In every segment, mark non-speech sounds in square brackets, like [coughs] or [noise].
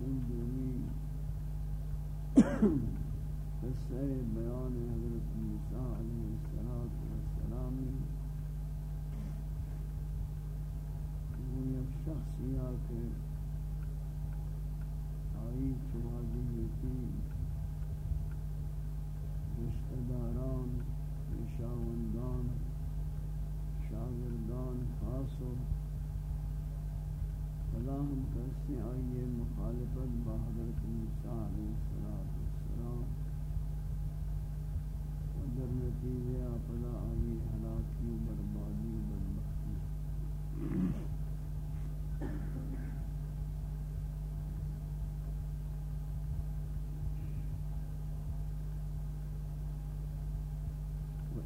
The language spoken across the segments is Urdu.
این قصه بیان حضرت علیه السلام و یک شخصی ها که آئی چواجیتی رشتداران پیشاوندان شاگردان خاص فلا ہم کسی آئیے مخالفت با حضرت موسیٰ علیہ السلام و در نتیجہ فلا آئی حلاکی و بربادی و بدبختی۔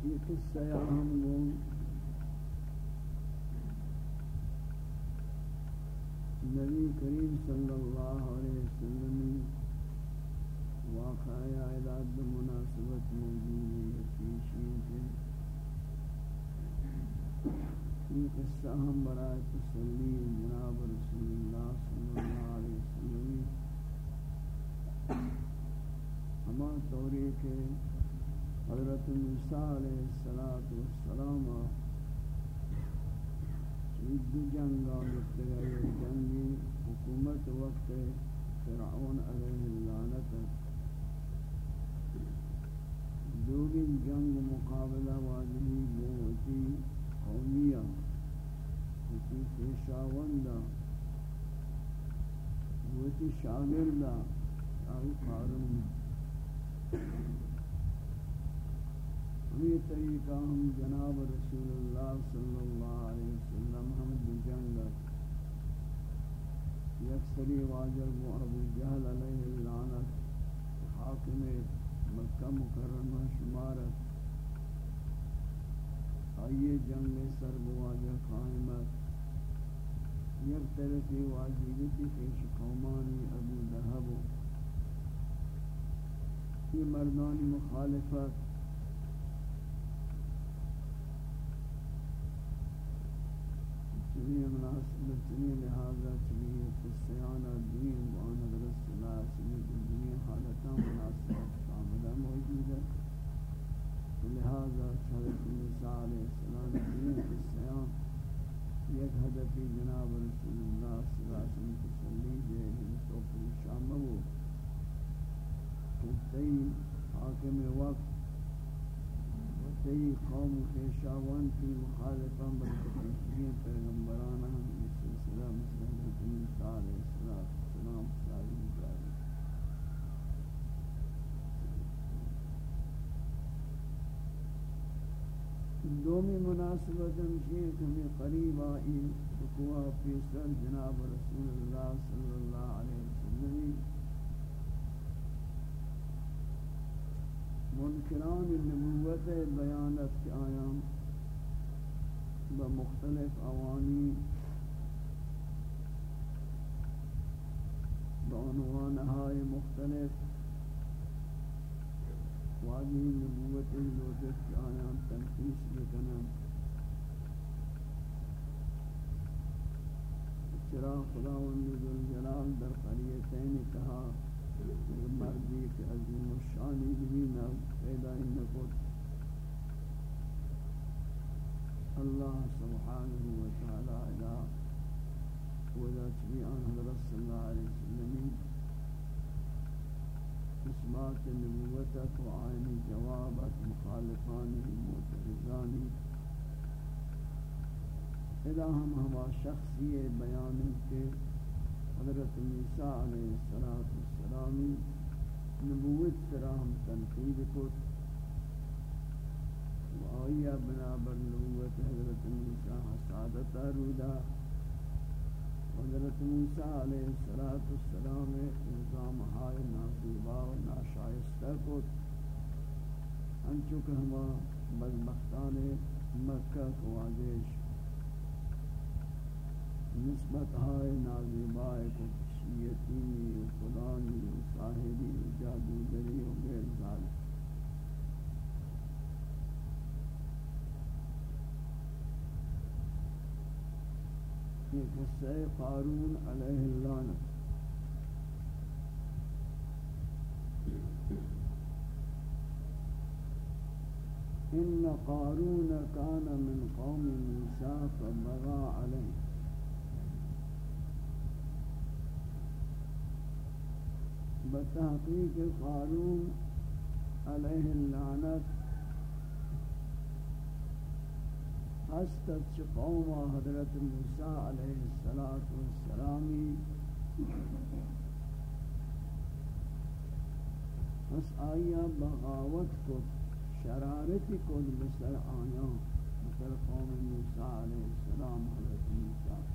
یہ قصہ ہم لوگ نبی صلی اللہ علیہ وسلم واقعہ اعداد مناسبت موجود ہے پیشی کے یہ قصہ ہم برائے تسلی جناب رسول اللہ صلی اللہ علیہ وسلم ہمارا طوری کے حضرت موسیٰ علیہ السلام چید جنگا گفتگئی جنگی حکومت وقت فرعون علیہ اللعنت دوگی جنگ مقابلہ واجبی بوتی قومیہ وتی پیشاوندہ وتی شاگردہ، آئی قارون۔ یہ طریقہ، ہم جناب رسول اللہ صلی اللہ علیہ وسلم، ہم جنگ یکسری واجب و ابو جہل علیہ اللعنت، حاکم مکہ مکرمہ شمارت آئیے جنگ سر بواجہ قائمت یک طرفی واجبیتی پیش قومانی ابو دہب یہ مردانی مخالفت چلیے مناسب چلیے لہذا چلیے قصیانہ دین وان حضرت صلی اللہ علیہ دنیا حالتہ مناسبت کاملہ موجود ہے. لہذا حضرت عیسیٰ علیہ السلام دین قصیان یک حدثی جناب رسول اللہ صلی اللہ علیہ وسلم تسلی دے گی تو پریشان مبو. کہ حاکم وقت تی قوم خیشاوان کی مخالفہ بلکتیشین پیغمبران ہم اس سلسلہ مثل حضرت موسیٰ علیہ السلام ساری جاری دومی مناسبت ہمشی کہ ہمیں قریب آئی بقوہ پیسر جناب رسول اللہ صلی اللہ علیہ وسلم۔ منکران نبوت بیانت کے آیام بمختلف اوانی بعنوانہائی مختلف واجی نبوت لوجت کے آیام تنفیس بکنن چرا خداوند ذو الجلال در قریتین کہا مردی که عظیم و شانی بین پیدا نکرد الله سبحانه و تعالی ادا ولا تبیان حضرت صلی اللہ علیہ وسلم اثبات نبوتك وعين جوابك مخالفانه ومعترضانه إلى هم هما شخصية بيان کے حضرت عیسیٰ علیہ السلام نبوت سرام تنقید کو وآیا بنابر نبوت حضرت عیسیٰ حسادت رودا حضرت عیسیٰ علیہ السلام نظام ہائے نازیبا و ناشائستہ کو انچک ہما بدبختان مکہ کو آدیش نسبت ہائے نازیبائے کو شیعتی و فلانی و صاحبی و جادوگری و غیر ذالک یہ قصہ قارون علیہ اللعنہ إن قارون كان من قوم موسى فبغى عليه. بتحقیق قارون علیہ اللعنت. ہستت قوم حضرت موسیٰ علیہ السلامی اس آیا بغاوت کو شرارت کو بسر آیا؟ بسر قوم موسیٰ علیہ السلام حضرت موسیٰ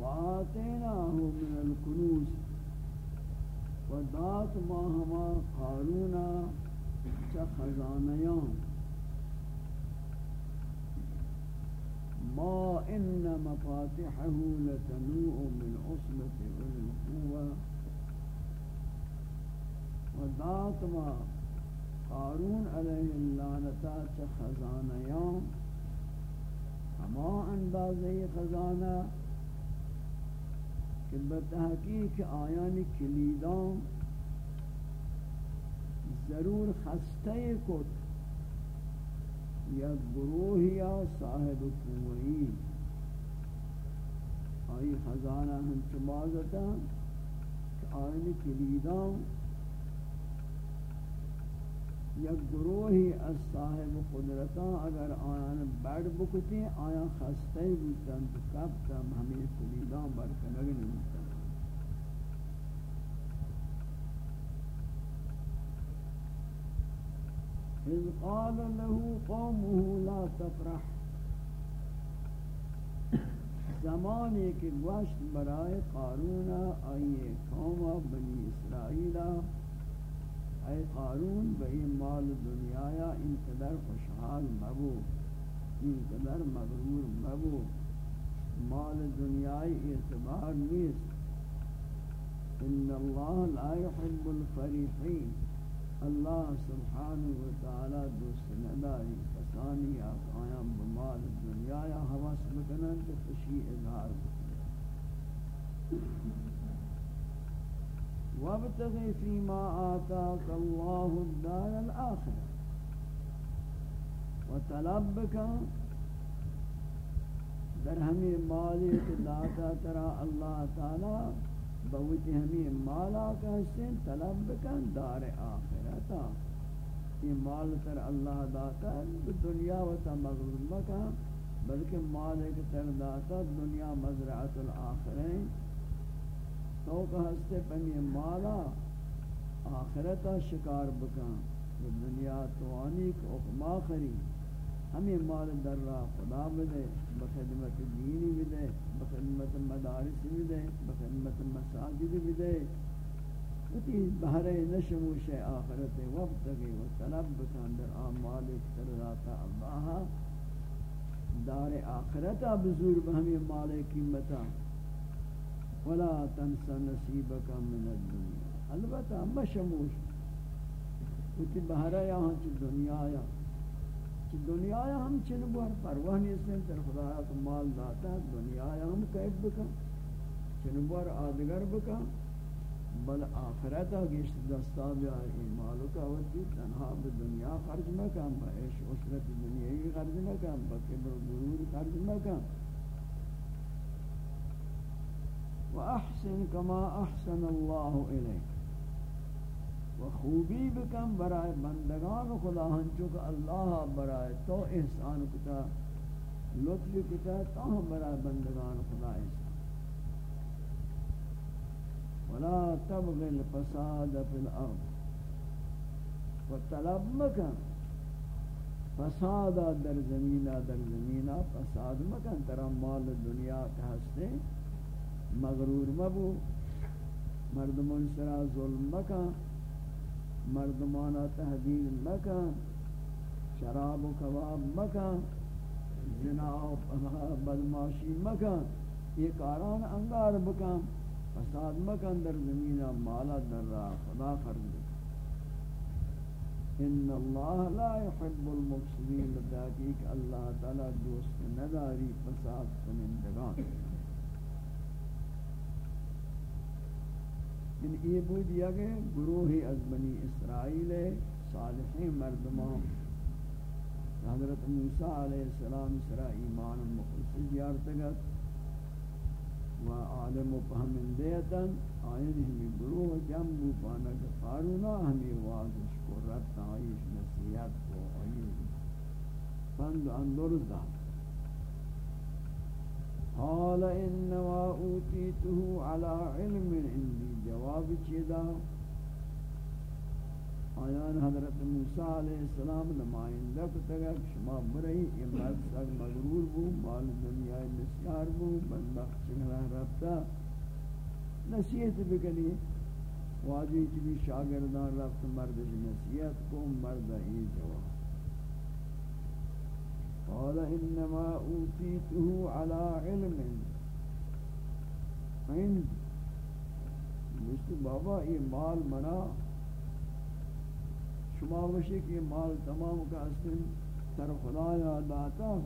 وآتيناه من الكنوز. ودات ما هما قارونا خزانيان ما إن مفاتحه لتنوء من عصبة أولي القوة. ودات ما قارون عليه اللعنة خزانيان اما اندازه خزانه کہ بتحقیق آیان کلیدان ضرور خسته کو یا گروہ یا صاحب قوئی آئی خزانہ ہم چمازتا کہ کلیدان یک گروہی از صاحب قدرتاں اگر آیان بیڑ بکتی، آیان خستے بودتاں تو کب تم ہمیں کلیداں برکنگ نمتا اذ قال له قومه لا تفرح. زمانے کے گوشت برائے قارون آئیے قوم بنی اسرائیلہ اے قارون بئی مال دنیا یا انقدر خوشحال مبو انقدر مغرور مبو. مال دنیای اعتبار نیست. إن اللہ لا يحب الفریحین اللہ سبحانہ وتعالی دوست نداری. کسانی آقایان بمال دنیا یا حواس بکنن تو خوشی اظہار وابتغی فیما آتاک اللہ الدار الاخر وطلب بکا در ہمیں مالی داتا ترا اللہ تعالی بہت ہمیں مالا کا حسن طلب بکن دار آخرتا یہ مال تر اللہ داتا ہے دنیا و تا مغرور بکن بلکہ مال ایک تر داتا دنیا مزرعت الاخرین تو کہ ہستے پہمی مالا، آخرتا شکار بکن. دنیا توانی کو اقما خری. ہمیں مال در را خدا بدے، بخدمت دینی بدے، بخدمت مدارس بدے، بخدمت مساجد بدے. اتی بہرے نشموش آخرت وقت گئی و طلب بکن در آمال اکتراتا اللہ دار آخرتا بزور بہمی مال قیمتا. ولا تنس نصیبک من الدنیا. البتہ مشموش اتی بہرے یہاں چی دنیا یہاں کہ دنیا ہم چن بار پرواہ نہیں سن تر خدا کو مال داتا دنیا ہم کیف بکا چن بار آدگر بکا بل آخرت گیش دستا بیا این مالو کا ودی تنہا به دنیا خرج مکم با عیش عشرت دنیای خرج مکم با کبر غرور خرج مکم و احسن کما احسن الله الیک و خوبی بکم برای بندگان خدا ہنچو کہ اللہ برای تو احسان کتا، لطف کتا، تو ہم برای بندگان خدا احسان. ولا تبغ الفساد فی الارض. و طلب مکن فساد در زمینہ در زمینہ فساد مکن، ترا مال دنیا کا ہستے مغرور مبو مردمون سرا ظلم مکن، مردمانا تحدید مکن، شراب و کباب مکن، زنا و بدماشی مکن، یہ کاران انگار بکن فساد مکن، در زمین مالا در را خدا خرد بکن ان اللہ لا يحب المفسدین تحقیق اللہ تعالی دوست نداری، فساد کنندگان. ان یہ بود دیا کہ گروہی از بنی اسرائیل صالحین مردمان۔ حضرت موسیٰ علیہ السلام سرا ایمان مخلص زیارتگت و عالم و فهمندیتا آئین ہمیں گروہ جم جنبو پانک قارونا ہمیں واضح کو رب تعیش نصیحت کو آئین۔ فند اندرز دا قال انما اوتیته على علم عندي. جواب چیدا آیان حضرت موسیٰ علیہ السلام نمائندہ کو تگا شما برئی امت سگ مغرور بو، مال دنیا نسیار بو بندخ چنگلہ ربتا نصیحت بکنی، واجی چبی شاگردان رفت مردش نصیحت کو، مرد ہی جواب۔ قال انما اوتیته على علم. عند. مجھتی بابا، یہ مال منا. شما وشی کہ مال تمام کا اسن تر خدایا داتا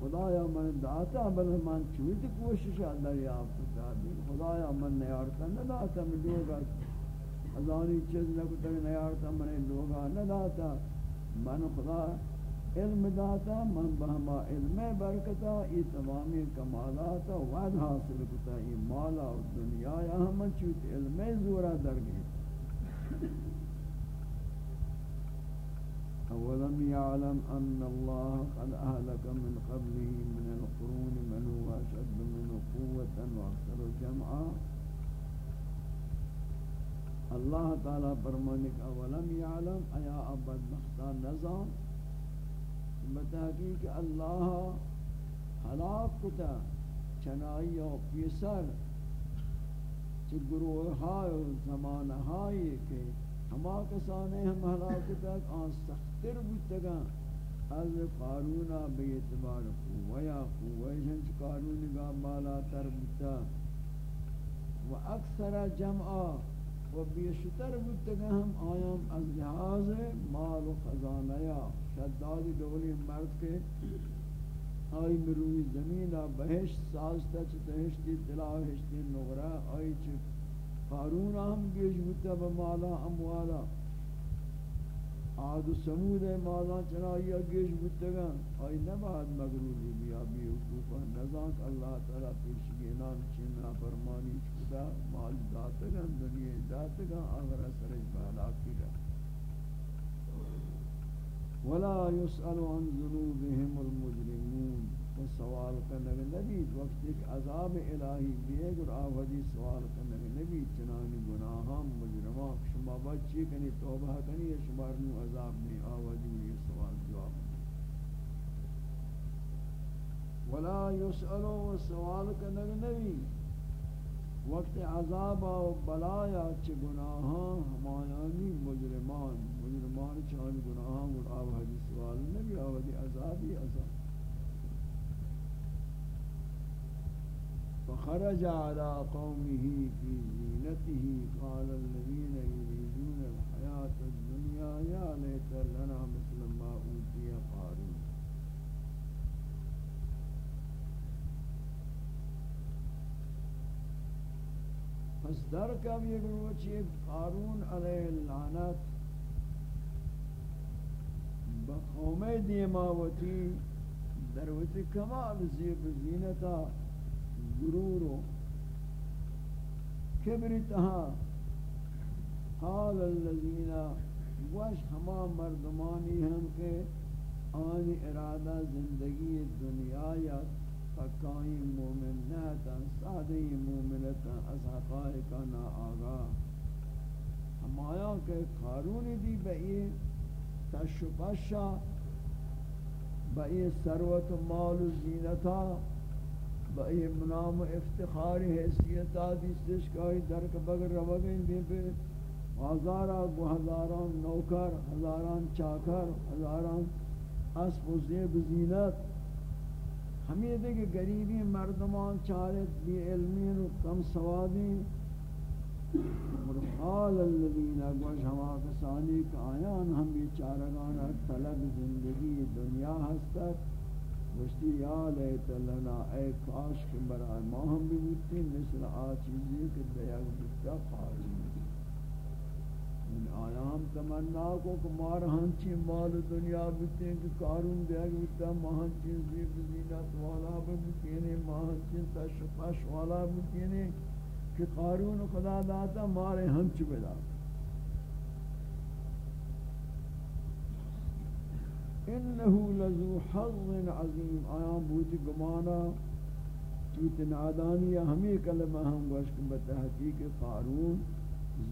خدایا من داتا، بل من چویت کوشش دریافت دادی. خدایا من نیارتا نداتا، من لوگا ازانی چیز لکو تک نیارتا، من لوگا نداتا. من خدا علم داتا، من بہما علم برکتا، یہ تمامی کمالات وعد حاصل کتا، یہ مالا و دنیا یا ہم چوت علم زورا در گئے اولم يعلم ان الله قد اهلك من قبله من القرون من هو اشد منه قوه واكثر جمعا۔ اللہ تعالی فرمانے کہ اولم يعلم ایا ابد مختار نظام؟ بتحقیق اللہ ہلاک کتا، چنائی و پیسر چی گروہ ہائی و زمان ہائی کہ ہما کسانے ہم ہلاک کتا، آن سختر بودتگا۔ از قارون به اعتبار قوه یا جنچ قارون گا بالا تر بتا و اکثر جمعا و بیشتر بودتا ہم آیام از لحاظ مال و خزانہ یا شداد دولی مرد کے آئی مروی زمین بہشت سازتا چھ تہشتی دلاو ہشتی نغرہ آئی چھ قارون ہم گیش بودتا بمالا اموالا. آد و سمود مازان چنائی اگیش بودتگان، آئی نباد مغروری بیا بی حقوقا نزاک اللہ تعالی پیشگی نام چننا فرمانی چکتا، مال داتگان، دنیا داتگان آخر سرج بالا کی رہا ولا يسأل عن ذنوبهم المجرمون و سوال کرنے نبی، وقت ایک عذاب الہی دیے گر آوہدی سوال کرنے نبی چنانی گناہاں مجرمان، شما بچی کنی توبہ کنی یا شمار نو عذاب نہیں آوہدی یہ سوال جواب ولا يسألو سوال کرنے نبی، وقت عذاب و بلایا چھ گناہاں ہمایانی، مجرمان مجرمان چھ گناہاں گر آوہدی سوال نبی آوہدی عذابی عذاب۔ فخرج على قومه في زينته، قال الذين يريدون الحياة الدنيا يا ليت لنا مثل ما أوتي قارون. پس در کم یک روچی قارون علیہ اللعنت بقوم دیماوتی دروتی کمال زیب زینتا غرور و کبر حال الذین، وش ہما مردمانی ہم کے آن ارادہ زندگی دنیا یا فکائی مومن نہتا سادی مومنتا از حقائق نا آگا ہمایا کہ قارون دی بئی تشبشا بئی سروت مال و زینتا با یہ منام و افتخار حیثیت آدھی سشکائی درک بگر روگیں دیں پہ ہزارہ گو ہزاران نوکر، ہزاران چاکر، ہزاران اسب و زیب زینت۔ ہمیں دے کہ گریبی مردمان چارت بی علمین و کم سوادی۔ مرحال الذین اگوش ہما کسانی کہ آیان ہم یہ طلب زندگی دنیا ہستت گوشتی یا لیت لنا اے کاش کہ برائے ما ہم بھی بودتی مثل آ چیزی کہ دیگ بودتا قاری ان آیا ہم تمنا کو کہ مار ہنچی مال دنیا بودتے ہیں کہ کارون دیگ بودتا ما ہنچی زیب زینت والا بودتے ہیں ما ہنچی تشفش والا بودتے ہیں کہ قارون خدا داتا مارے ہنچ بداتا انه لذو حظ عظیم آیا بوتی گمانا چوت نادانی ہمیں کلمہ ہم گوشک بتحقیق قارون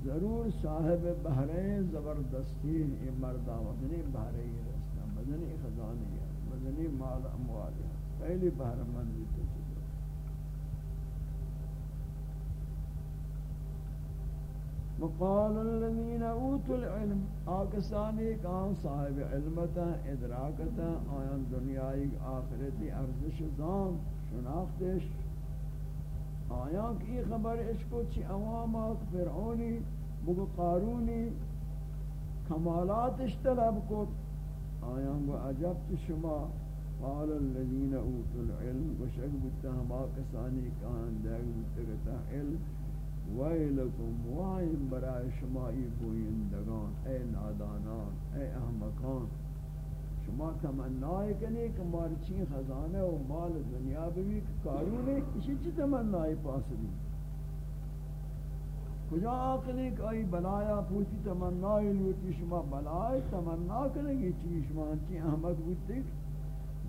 ضرور صاحب بحرین زبردستی یہ مردہ وزنی بحرین رستہ وزنی خزانی مدنی مال اموال، پہلی بحر مندی تو وقال الذين اوتوا العلم آکسانی کان صاحب علمتا، ادراکتا، آیان دنیای آخرتی ارزش دان شناختش. آیان کی خبر اشکو چی عواما فرعونی، بگو قارونی، کمالاتش طلب کو آیان گو عجبت شما. قال الذين اوتوا العلم وشک بتا ہم آکسانی کان دیگ بتا علم. ویلکم وائم برای شمائی بویندگان اے نادانان، اے احمقان. شما تمنائی کنی کہ مارچین خزانہ و مال دنیا بھی کارونے اسی چی تمنائی پاس بھی کجا آقلی کہ آئی بلایا پوچی تمنائی لوٹی شما بلائی تمنا کرنے گی چی شما چی احمق بودتی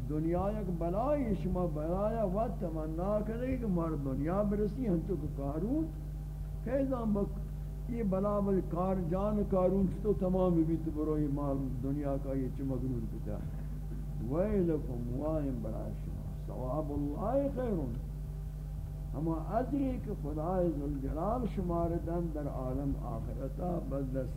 دنیا یک بلائی شما بلایا و تمنا کرنے گی کہ مار دنیا برسی ہم تو کارون فیضان بک یہ بلا بل کار، جان کارون تو تمام بھی تو برو مال دنیا کا یہ چ بتا ویلکم وائم برا شما، ثواب اللہ خیر ہما اجری کہ خدای ذوالجلال شمار دن در عالم آخرتا بدل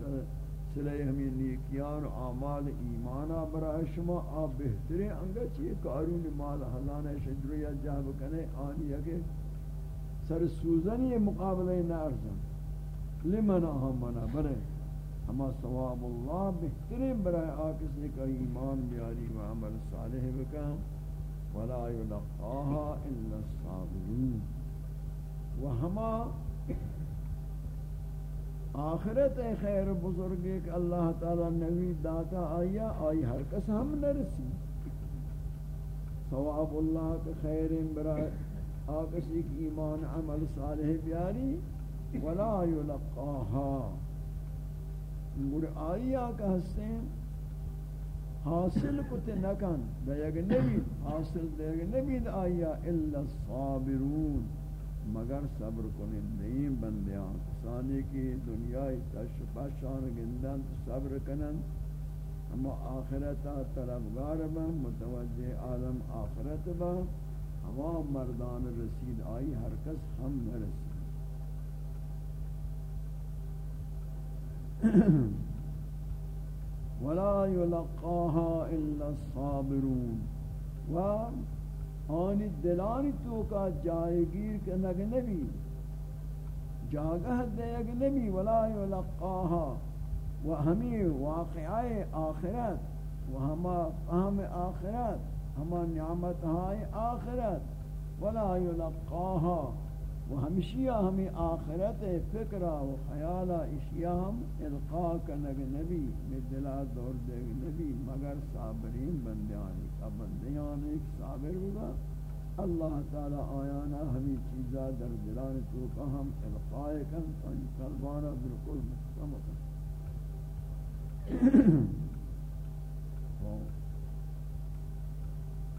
سلے ہمیں نیکیان و اعمال ایمانا برای شما آ بہترین انگا چیئے کارون مال حضان شجر یا جہب کنے آنی اگے سر سوزنی مقابلہ نارزن لمن آمنا برے ہما ثواب اللہ بہترین برای آکسی کا ایمان بیاری و عمل صالح بکا ولا يلقاها الا الصابرون. و ہما آخرت خیر بزرگ ایک اللہ تعالی نوی داتا آیا، آئی ہر کس ہم نرسی. ثواب اللہ کے خیر برائے آکسی کی ایمان عمل صالح بیاری ولا یلقاها. مر آیا کہ ہستیں حاصل کت نکن دیگ نبی، حاصل دیگ نبی آیا الا الصابرون. مگر صبر کنن نیم بندیاں کسانی کی دنیای تشباشان گندن صبر کنن اما آخرتا طلبگار با متوجہ عالم آخرت با ہما مردان رسید آئی، ہر کس ہم نرسید [clears throat] ولا يلقاها الا الصابرون۔ و آنی دلانی تو کا جائے گیر کے نگ نبی۔ جاگہ دیگ نبی، ولا یلقاها و ہمی واقعی آخرت، و ہما فهم آخرت۔ ہما نعمت ہائی آخرت. ولا یلقاها. و ہمشیہ ہمیں آخرت فکرہ و خیالہ اشیاء ہم القاء کنگ نبی. دلہ دور دیگ نبی. مگر صابرین بندیانی کا بندیان ایک صابر ہوگا اللہ تعالی آیانا ہمیں چیزا در دلان تو ہم القاء کن. ان قلبانا بالکل محکم کن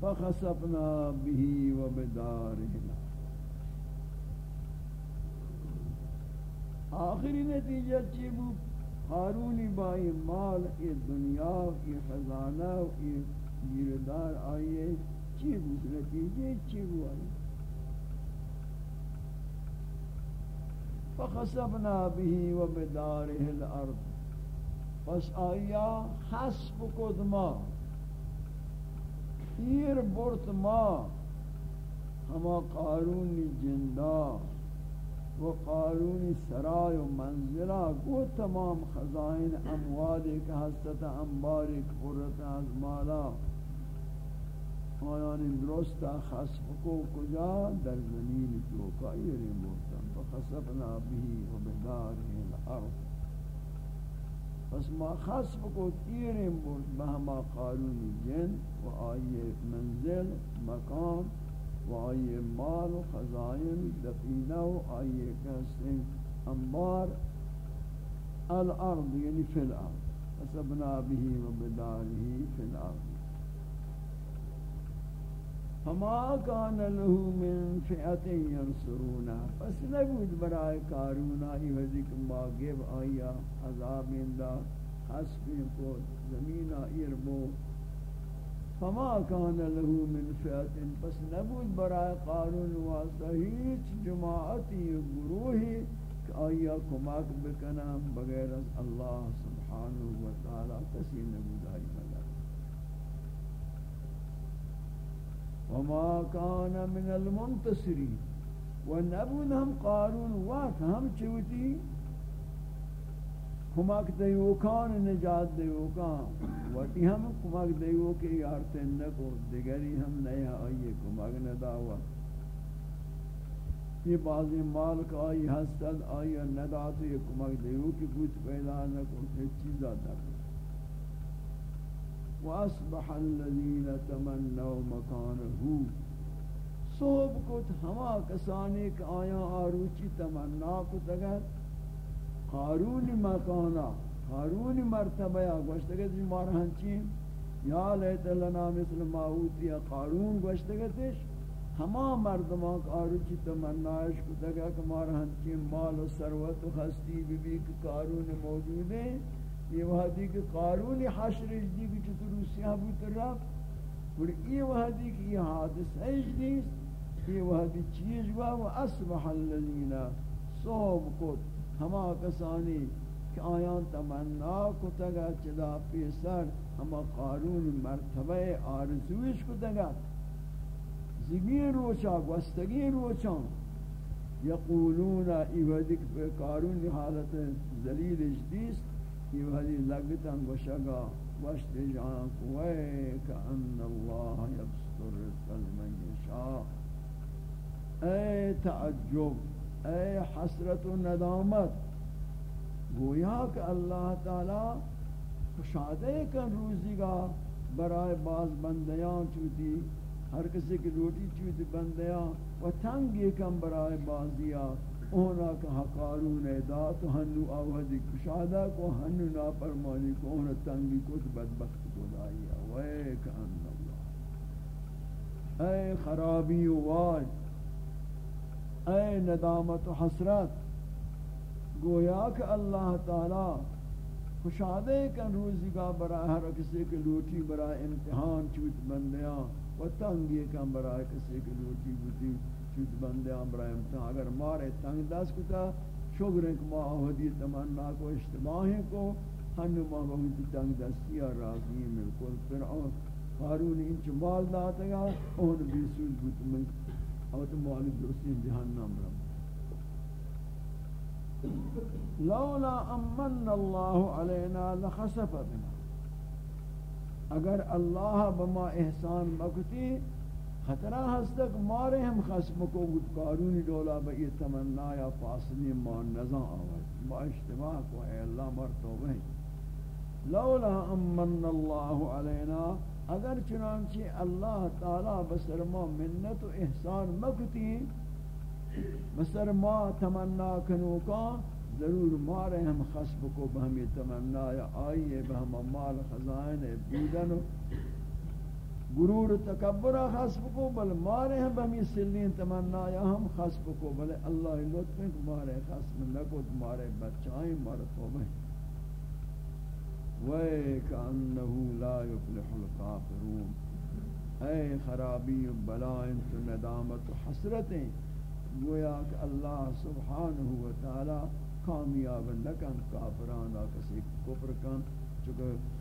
فخسفنا به وبداره آخری نتیجہ چی بو قارونی بائی مال ای دنیا ای خزانہ ای گیردار آئیے چی بو نتیجہ چی بو آئی فخسبنا به و الارض. پس آیا حسب کد ما ایر برت ما، ہما قارونی جندہ و قارون سرای و منزلہ گو تمام خزائن اموال ایک حسط انبار، ایک قررت از مالا. آیان درست خصف کو کجا؟ در زمین توکا ایرے موتن فخصفنا بھی و بداره الارض. پس ما خصف کو ایرے موت بہما قارون جن و آئی منزل مکان و آئیے مال و خزائن دفینہ و آئیے کہستے انبار، الارض یعنی فی الارض. فسبنا به و بداره فی الارض. فما كان له من فئة ينصرون پس نبود برای کارونا ای وزیک ماغب آیا، عذاب اندا حسب کو زمین ایرمو فما كان له من فئة پس نبود برای قارون واسطہ ہیچ جماعتی گروہی کہ آیا کمک بکنم بغیر از اللہ سبحانہ وتعالی کسی نبود آئی۔ وما كان من المنتصرين. ونبود ہم قارون وقت ہم چوتی؟ کمک دیو کان نجات دیو کان. وٹی ہم کمک دیو کہ یار تن کو دیگری ہم نہیں آئیے کمک نہ داوا یہ بعض مال کا آئی، حسد آئی ندات یہ کمک دیو کہ کچھ پیدا نہ کو چیز آتا واصبح الذين تمنوا مكانه۔ صوب کت ہما کسانی کہ آیا آروچی تمنا کو تگر قارون مکانا قارون مرتبہ یا گوشتگت جی مارا ہنچین یا لیت لنا مثل ماوتی یا قارون گوشتگتش ہما مردمان قارون چی تمنائش کو تگا کہ مارا ہنچین مال و ثروت و خستی بھی بھی کہ قارون موجود ہے یہ وحدی کہ قارون حشر اجدی کہ چطور روسیہ بوت رب اور یہ وحدی کہ یہ حادث ہے اجدیس یہ وحدی چیز ہوا و اصبح اللذین صوب کت ہما کسانی کہ آیان تمنا کو تگا چدا پیسر، ہما قارون مرتبہ آرزوش کو تگا۔ زگی روچا، گوستگی روچا۔ یقولون ایوہدک پہ قارون حالت زلیل ذلیل اجدیس ایوہدی لگتا گوشگا وشت جان کوئے کأن اللہ یبستر سلمن یشاء۔ اے تعجب، اے حسرت و ندامت، گویا کہ اللہ تعالی خوشادے کن روزی گا برائے باز بندیاں چوتی، ہر کسی کی روٹی چوتی بندیاں، و تنگی کم برائے بازیا اونا کہ ہاں حقارون دا تو ہنو آوہدی کشادہ کو، ہنو ناپرمانی کو، اونا تنگی کو تو بدبخت کو دائیا وے کہ ان اللہ اے خرابی و واج اے ندامت و حسرت، گویا کہ اللہ تعالی خوشادے کن روزی کا برای ہر کسی کے لوٹی برای امتحان چوت بندیاں، و تنگی کن برای کسی کے لوٹی بودی چوت بندیاں برای امتحان اگر مارے تنگ دست کتا، شکر ایک ماہ آہدی تمنا کو اشتباہیں کو۔ ہنو ماہ بہتی تنگ دستی اور راضی ملکل پھر آن قارون انچ مال داتا گا اون بیسود بوت میں۔ اور تو مالی درستی جہنم رب لولا امن اللہ علینا لخسف بنا۔ اگر اللہ بما احسان مکتی خطرہ ہستک مارے ہم خسم کو قارونی دولا بئی تمنا یا فاصلی ما نظام آواز با اجتماع کو اے اللہ مرتو بہن لولا امن اللہ علینا، اگر چنانچہ اللہ تعالی بسر ما منت و احسان مکتی بسر ما تمنا کنو کا، ضرور مارے ہم خصب کو بہمی تمنا یا آئیے بہم مال خزائن بودن بیدن گرور تکبر خصب کو بل مارے ہم بہمی سلین، تمنا یا ہم خصب کو بل اللہ لطف ہے مارے خصب نکو مارے بچائیں مارتو میں۔ وے وَيْكَأَنَّهُ لَا يُفْلِحُ الْقَافِرُونَ اے خرابی و بلائن تو ندامت و حسرتیں۔ گویا کہ اللہ سبحانہ و تعالی کامیاب نہ نکن، کافران کسی کفر کن، چونکہ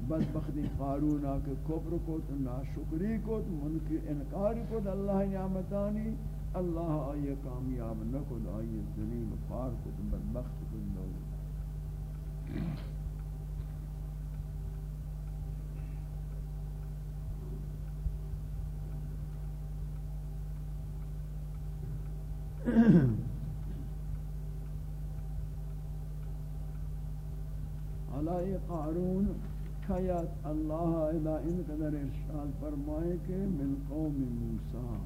بدبختی قارون آکے کفر کو تو ناشکری کو تو منکر انکاری کو تو اللہ نعمتانی، اللہ آئیے کامیاب نکو آئیے ذلیل خار کو تو بدبخت کو نو. [clears throat] علائی قارون کھیت اللہ الہ ان قدر ارشاد فرمائے کہ من قوم موسیٰ۔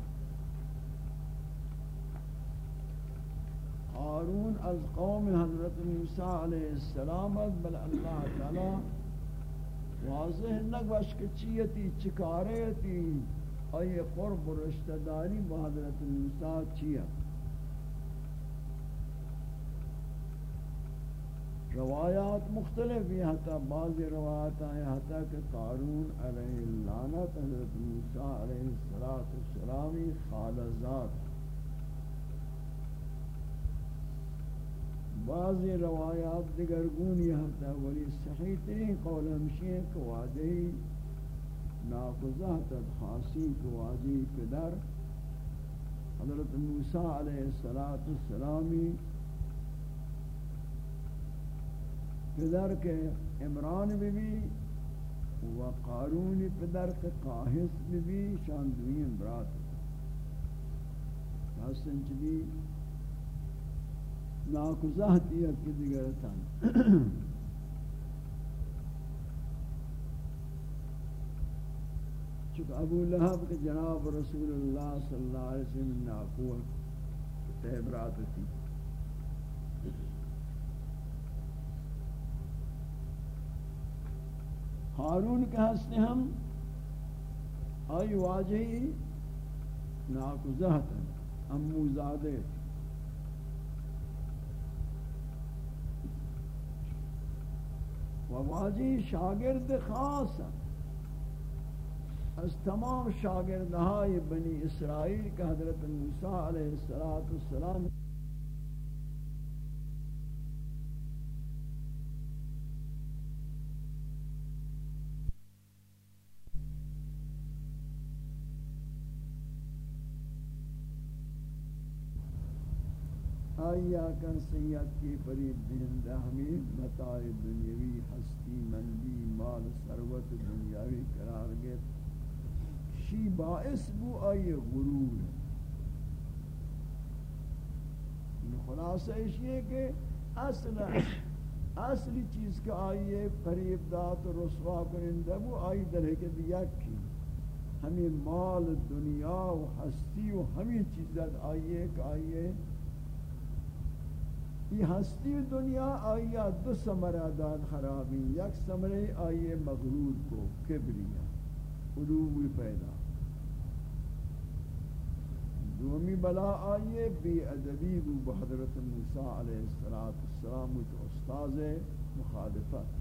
قارون از قوم حضرت موسیٰ علیہ السلام بل اللہ تعالی واضح نگوش کہ چیتی چکارے آئیے قرب و رشتہ داری با حضرت موسیٰ چیت روایات مختلف ہیں، حتی بعض روایات ہیں، حتی کہ قارون علیہ اللعنت، حضرت موسیٰ علیہ السلامی خالزات بعض روایات دیگر گونی حتی ولی صحیح ترین قول ہمشی ہے کہ واجہی ناقضہ تدخاسی کہ واجہی پدر حضرت موسیٰ علیہ السلامی پدر کے عمران بھی بھی و قارون پدر کے قاہس بھی بھی شان دویم برات حسن چلی ناکزہ دیا کی دیگر تن چکہ ابو لہب کے جناب رسول اللہ صلی اللہ علیہ وسلم ناکوہ تہبرات تھی۔ ہارون کے ہستے ہم آئی واجہی ناکزہت امو زادے و واجی شاگرد خاص از تمام شاگردہائی بنی اسرائیل کا حضرت موسیٰ علیہ السلام آیا کن سیت کی فریب دہندہ ہمیں متاع دنیاوی ہستی مندی مال ثروت دنیاوی قرار گئے شی باعث بو آئیے غرور۔ خلاصہ اس یہ کہ اصل اصلی چیز کا آئیے فریب دات و رسوا کرندہ بو آئی در حکت یکی ہمیں مال، دنیا و ہستی و ہمیں چیزت آئیے کہ آئیے یہ ہستی دنیا آیا دو سمرہ داد خرابی، یک سمرے آئیے مغرور کو، کبریا علوم پیدا۔ دومی بلا آئیے بے ادبی بو بحضرت موسیٰ علیہ السلام تو استاذ مخالفت۔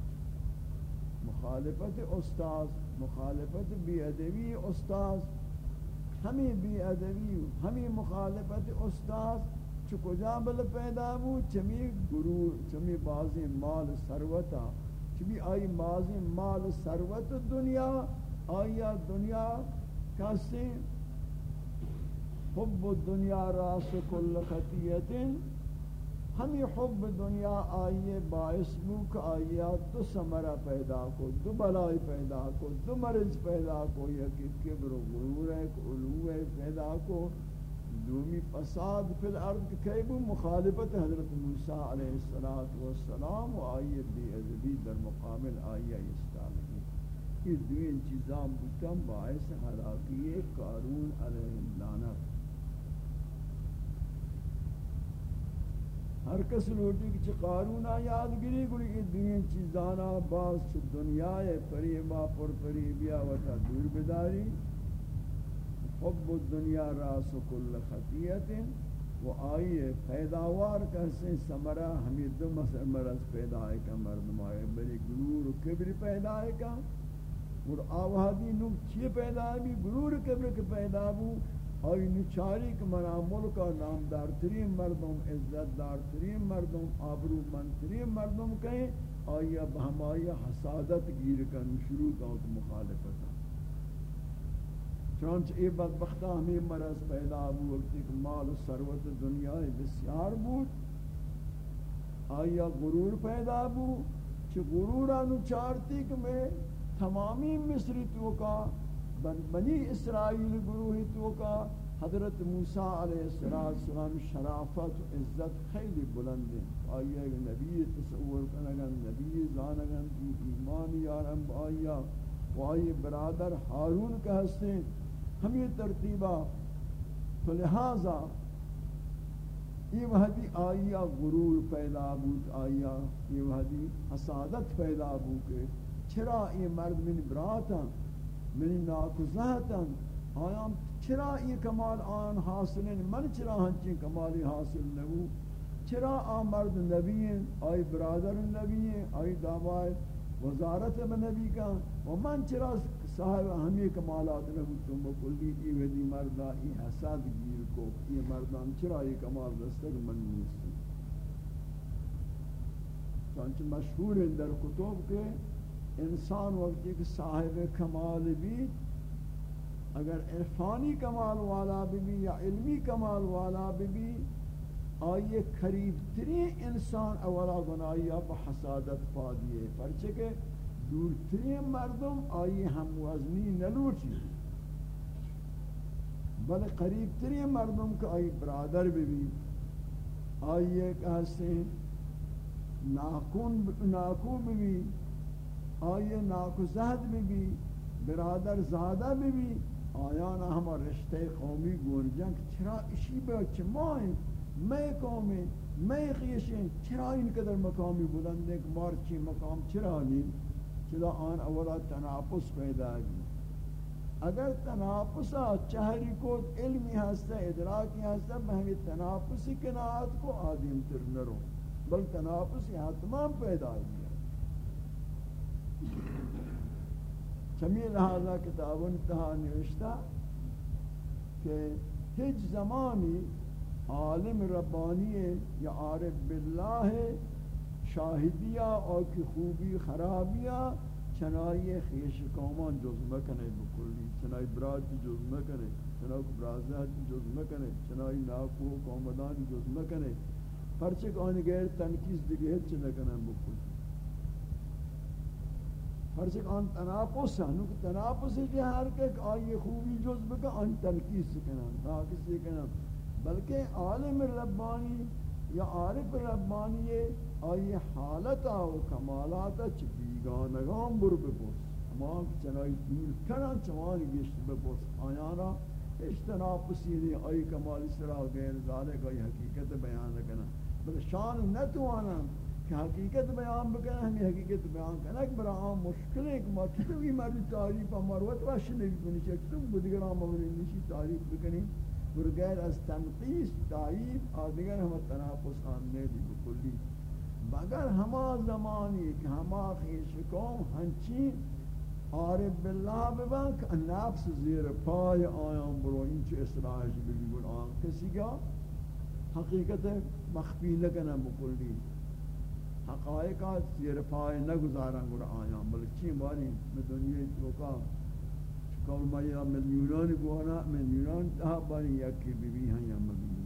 مخالفت استاذ، مخالفت بے ادبی استاذ۔ ہمیں بے ادبی، ہمیں مخالفت استاذ۔ چو کجا بل پیدا بو؟ چمی گرو چمی بازی مال ثروتا چمی آئی بازی مال ثروت دنیا؟ آیا دنیا کسی حب دنیا راس کل خطیت؟ ہمیں حب دنیا آئیے باعث بو کہ آیا دو سمرہ پیدا کو، دو بلائی پیدا کو، دو مرض پیدا کو، یکی کبر و غرور ہے علو ہے پیدا کو۔ دومی فساد فی الارض کہ بو مخالفت حضرت موسیٰ علیہ السلام و آئی بی عزبی در مقامل آئی استعمالی یہ دوین چیزان بودتاں باعث حلاقی قارون علیہ اللعنت. ہر کس لوٹی کی قارون آیاد گری گلی یہ دوین چیزانا باز چھ دنیا پریبا پر پریبیا وطا دور بداری. حب الدنیا راس کل خطیت و آئیے پیداوار کہتے سمرہ ہمیں دو مرض پیدا ہے کا مردم آئے بلی گرور و کبر پیدا ہے کا اور آوہدی نوک چی پیدا ہے، بھی گرور کبر کے پیدا بو، آئی نچاری کہ منا ملک نامدار ترین مردم، عزت دار ترین مردم، آبرو من ترین مردم کہیں، آئی اب ہم حسادت گیر کر شروع کا مخالفت چونچہ ای بدبختہ ہمیں مرض پیدا ہو وقتی کہ مال و ثروت دنیا بسیار بود۔ آیا غرور پیدا ہو چھ غرور آنو چارتی کہ میں تمامی مصری تو کا بنی اسرائیل گروہی تو کا حضرت موسیٰ علیہ السلام شرافت و عزت خیلی بلند ہے آیا نبی تصور کنگن، نبی زانگن کی ایمان یارم، آیا و آئی برادر حارون کا ہستے ہمیں ترتیبہ، تو لہذا یہ وحدی آیا غرور پیدا بود آیا یہ وحدی حسادت پیدا بود کہ چرا یہ مرد من براتا من ناکزہتا آیا چرا یہ کمال آن حاصلین من چرا ہنچین کمالی حاصل نبو چرا آن مرد نبی ہیں؟ آئی برادر نبی ہیں؟ آئی دعوائے وزارت میں نبی کا و من چرا صاحب ہمیں کمالات نہ تم بکلی ای ودی مردا ای حساد گیر کو یہ مردان چرا یہ کمال دستک من نیستی چانچہ مشہور ہے در کتب کے انسان وقتی کہ صاحب کمال بھی، اگر عرفانی کمال والا بھی یا علمی کمال والا بھی آئیے قریب ترین انسان اولا گناہی آپ حسادت پا دیئے۔ پرچہ دورترین مردم آئی ہم وزنی نلوٹی بل قریب ترین مردم کا آئی برادر بھی آئی ایک حسن ناکون ناکو بھی آئی ناکو زہد بھی برادر زادہ بھی آیانا ہما رشتہ قومی گورجن چرا اشی بے چمائیں میں قومی میں خیشیں چرا ان قدر مقامی بلندے مارچی مقام چرا نہیں چلا آن اولا تناپس پیدا گی اگر تناپسا چہری کو علمی ہستا ادراکی ہستا بہمی تناپسی کناعت کو آدم تر نرو، بل تناپسی حتمان پیدا گیا چمی لہذا کتاب انتہا نوشتا کہ ہج زمانی عالم ربانی یا عارف باللہ ہے شاہدیہ اور کی خوبی خرابیہ چنائی خیش قومان جز مکنے بکلی، چنائی براد جز مکنے، چنائی برازات جز مکنے، چنائی ناکو قومدان جز مکنے، پرچک آن غیر تنکیز دیگه هیچ نکنن بکن پرچک آن تناپس ہے نوک تناپس ہے کہ ہر کہ آئی خوبی جز بکا آن تنکیز کنن ناکس کنن بلکہ عالم ربانی یا عارف ربانی آئی حالتا و کمالاتا چھ بیگانگان بر بپوس اما چنائی دور کنن چوانی گشت بپوس آیانا اشتناپ سیدھی آئی کمال سرا غیر ذالک آئی حقیقت بیان کنن بل شان نتوانا کہ حقیقت بیان بکنا ہمیں حقیقت بیان کرنا کہ برا عام مشکل ہے کہ ما چطوری مرد تعریف مروت واشن نبی کنی چاہے چطور بدگران مغنی نشی تعریف بکنی. برغیر از تنقیص تعریف آدگر ہم تناقص آمنے دی بکلی مگر ہما زمانی کہ ہما خیش قوم ہنچی عارف باللہ ببن کہ نفس زیر پای آیان برو. انچو اصلاحش بلی بل آن کسی کیا حقیقت مخفی نکنن بکلی حقائقات زیر پائے نہ گزارن گر آیا بلکہ چی؟ باری میں دنیا چوکا کول مایا ملیونان گوانا ملیونان تہا باری یکی بی بی ہیں یا ملیون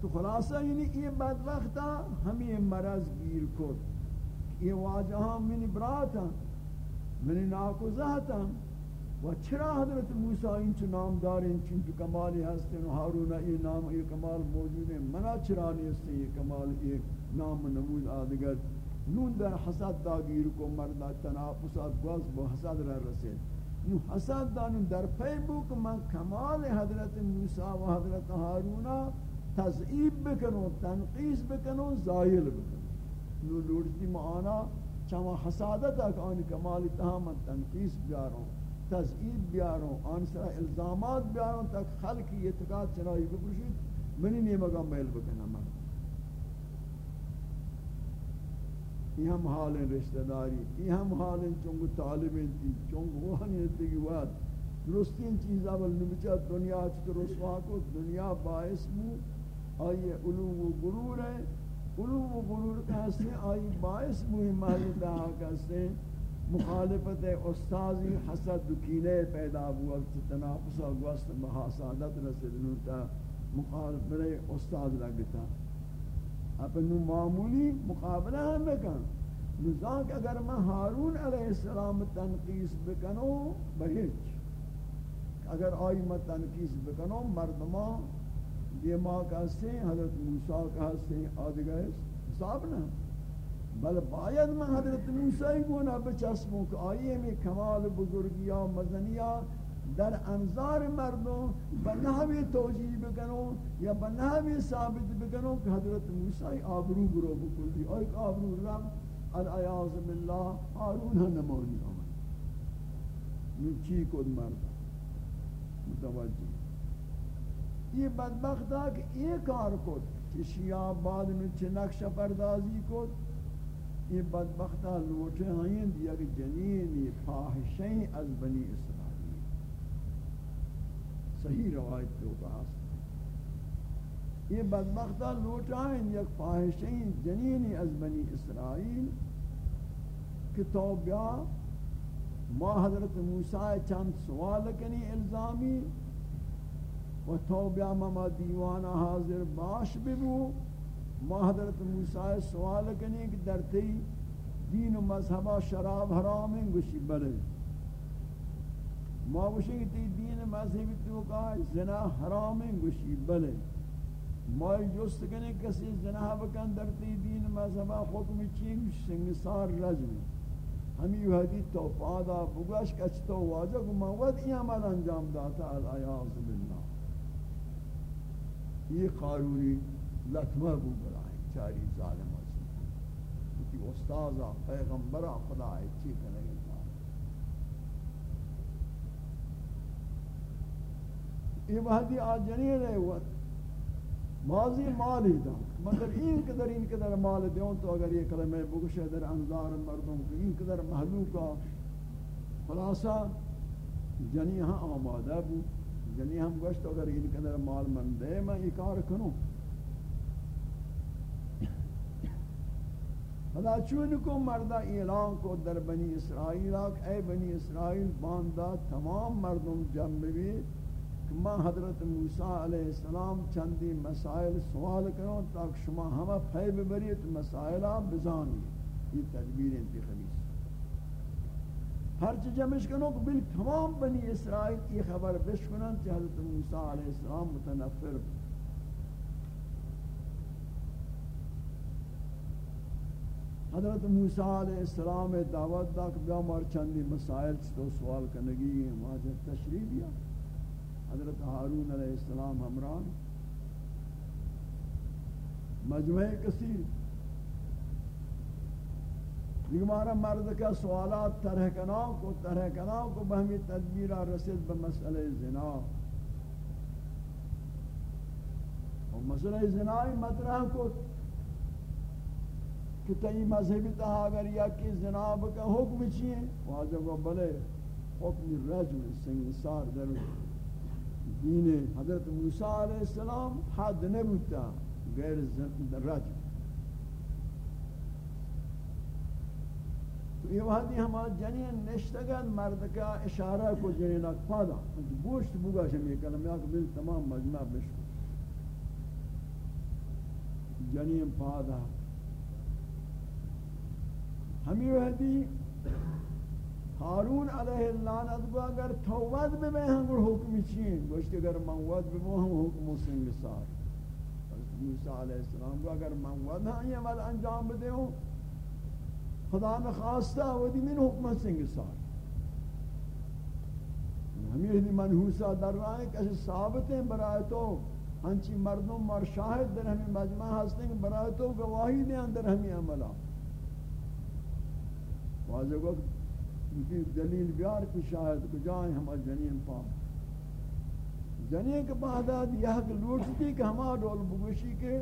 تو خلاصہ یعنی یہ بدبختہ ہمیں مرض گیر کو یہ واجہاں منی براتا منی ناکوزہتا و چرا حضرت موسی این چه نام دارین چون تو کمالی هستن و هارون این نام این کمال موجود ہے۔ منا چرا نیست، یہ کمال یہ نام نمود آدگر، نون در حسد داگیر کو مرد تنافس گوز با حسد را رسید. نو حسد دان در پی بو کہ من کمال حضرت موسی و حضرت هارون تضعیب بکنو تنقیس بکنو، زائل بکنو. نو لوٹتی معانا چما حسادت ہے آن کمال تہا من تنقیس بیاروں تضعیب بیاروں آن سرا الزامات بیاروں تک خلق کی اعتقاد چنائی بپرشید منی نیمگا میل بکنا من یہ ہم حال رشتہ داری یہ ہم حال چونگو طالبیں تھی چونگو وحنیت کی وقت درستین چیز اول نبچہ دنیا چطر رسوا کو دنیا باعث مو آئیے علوم و غرور ہے علوم و غرور کہتے ہیں آئی باعث مو محل دہا کہتے ہیں مخالفت استازی حسد دکینے پیدا ہوا تنافس گوست محاسادت رسد نوتا مخالفت استاز لگتا اپنو معمولی مقابلہ ہم بکن۔ نزان کہ اگر میں حارون علیہ السلام تنقیس بکنو بہیچ اگر آئی میں تنقیس بکنو مردمان یہ ماں کہتے ہیں حضرت موسیٰ کہتے ہیں آدھگاہ حساب نہ بل باید من حضرت موسی گونا بچسبوں کہ آئیے میں کمال بزرگیا مزنیا در انظار مردوں بنحوی توجیہ بکنو یا بنحوی ثابت بکنو کہ حضرت موسی آبرو گرو بکل دی اور ایک آبرو رب العیاض باللہ حارون ہا نمانی آمد. من چی کد مرد؟ متوجہ یہ بدبخت ہے کہ ایک کار کد. کہ شیعہ بعد میں چھ نقش پردازی کد؟ یہ بدبختہ لوٹے ہیں دیا کہ جنینی فاحشیں از بنی اسرائیل. صحیح روایت تو کہا یہ بدبختہ لوٹے ہیں یک فاحشیں جنینی از بنی اسرائیل کہ بیا ما حضرت موسیٰ چند سوال کنی الزامی و توبیا مما دیوانا حاضر باش ببو۔ ما حضرت موسی سوال کنی کہ در تی دین و مذہب شراب حرام ہیں گوشی بلے۔ ما گوشی کہ تی دین مذہب تو کا زنا حرام ہیں، گوشی بلے۔ ما جست کنی کسی زنا بکن در تی دین مذہب حکم چین سنگسار رجم۔ ہمی یہ حدیث تو پادا بگوش کچ تو واجہ کو موت یہ عمل انجام داتا الایاذ باللہ۔ یہ قارونی لطمہ بو برائیں چاری ظالم ہستی۔ کیونکہ استاذہ، پیغمبرہ خدا ہے چی کرنے گا یہ وحدی آجنی رہے ہوا ماضی مال ہی دا۔ مگر این قدر این قدر مال دیوں تو اگر یہ کلمہ بگشے در انظار مردوں کو این قدر محلوکا خلاصہ، جنی ہاں آمادہ بو۔ جنی ہم گوشت اگر این قدر مال من دے، میں یہ کار کنوں۔ خدا چون کو مردہ اعلان کو در بنی اسرائیل آک اے بنی اسرائیل باندہ تمام مردم جمع بھی۔ کہ میں حضرت موسیٰ علیہ السلام چندی مسائل سوال کروں تاک شما ہمیں پھائی ببریت مسائلہ بزانی یہ تدبیر انتخابی ہر چیز جمعش کنو کہ بل تمام بنی اسرائیل یہ خبر بشکنن کہ حضرت موسیٰ علیہ السلام متنفر حضرت موسیٰ علیہ السلام دعوت دا کہ بیا مار چندی مسائل تو سوال کرنگی ہے واجہ تشریف دیا حضرت حارون علیہ السلام ہمراہ مجمع کثیر دیکھ مارا مرد کا سوالات طرح کناو کو طرح کناو کو بہمی تدبیرہ رسید بمسئلہ زنا۔ اور مسئلہ زنائی مطرح کو کہ تئی مذہبی تہا اگر یا کی زناب کا حکم چیئے واجہ کو بلے، حکم رجم سنگسار در دین حضرت موسیٰ علیہ السلام حد نبوتا غیر رجم تو یہ وحدی ہما جنین نشتگن، مرد کا اشارہ کو جنین اکفادا گوشت بگا شمی کلم یا کہ تمام مجمع بشکو جنین پادا. ہمی وحدی حارون علیہ اللعنت کو اگر توبت بے میں ہم حکم چین گوشت اگر منوت بے وہ ہم حکم سنگ سار موسیٰ علیہ السلام کو اگر منوت ہاں یہ عمل انجام بدے ہوں خدا نے خواستہ ودی من حکم سنگ سار ہمی وحدی منحوسہ در رہا ہے کسی ثابت ہیں برای تو. ہنچی مردم مر شاہد در ہمیں مجمع ہستیں برای تو گواہی دیں اندر ہمیں عملہ واضح کو دلیل بیار کی شاہد کو جائیں ہم جنین پاک۔ جنین کے بعد یہ حق لوٹتی کہ ہما رول بگوشی کے